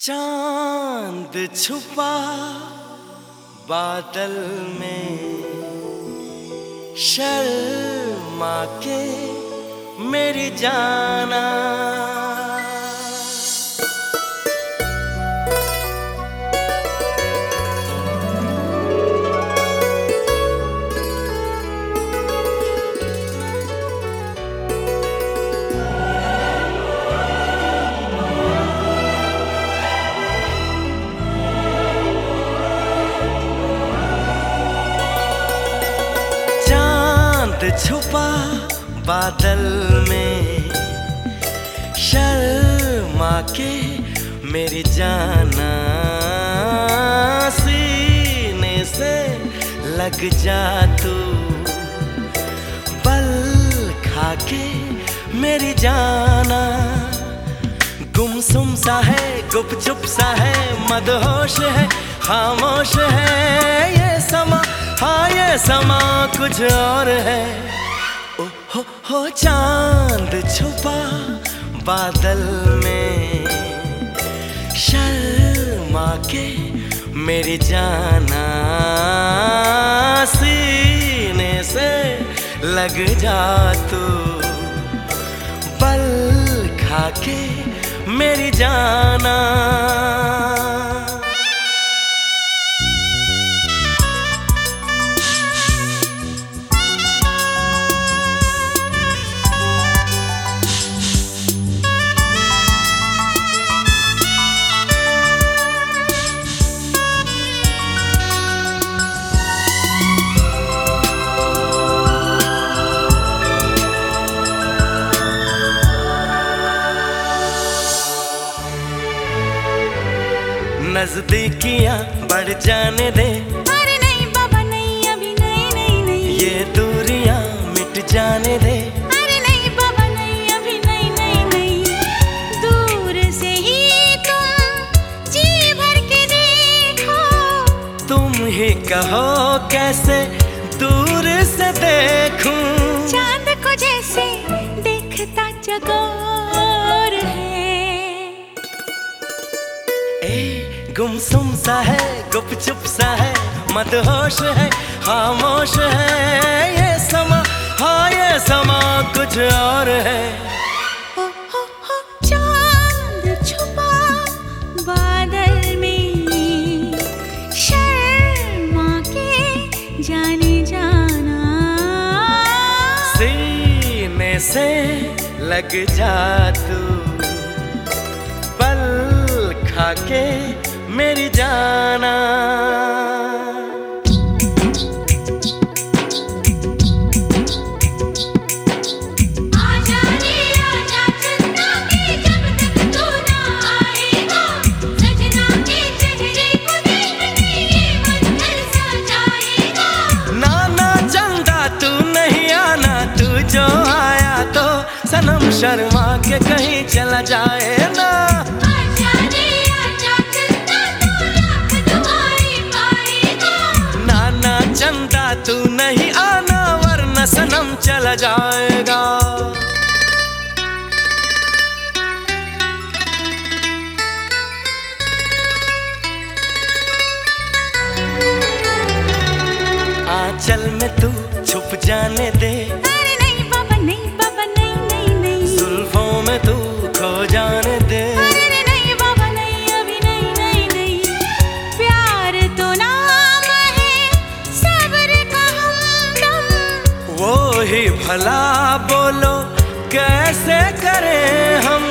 चाँद छुपा बादल में शर्मा के मेरी जाना। छुपा बादल में। शर्मा के मेरी जाना सीने से लग जा तू। बल खा के मेरी जाना। गुमसुम सा है, गुपचुप सा है, मदहोश है, खामोश है, ये समा कुछ और है। ओ, हो हो, चाँद छुपा बादल में। शर्मा के मेरी जाना सीने से लग जा तू। बल खा के मेरी जाना नजदीकियाँ बढ़ जाने दे। अरे नहीं बाबा नहीं अभी नहीं नहीं नहीं। ये दूरियाँ मिट जाने दे। अरे नहीं बाबा नहीं अभी नहीं नहीं नहीं। दूर से ही तुम जी भर के देखो। तुम ही कहो कैसे दूर से देखूँ। चाँद को जैसे देखता चकोर गुमसुम सा है गुपचुप सा है मदहोश है खामोश है। ये समा हाँ ये समा कुछ और है। से लग जा तू पल खा के मेरी जाना। आजा रे आजा चंदा के जब तक तू ना आएगा सजना के चेहरे को देखने ये मन घर सा जाएगा ना ना चंदा तू नहीं आना तू जो आया तो सनम शर्मा के कहीं चला जाए ना। आना वरना सनम चला जाएगा। आंचल में तू छुप जाने बोलो कैसे करें हम?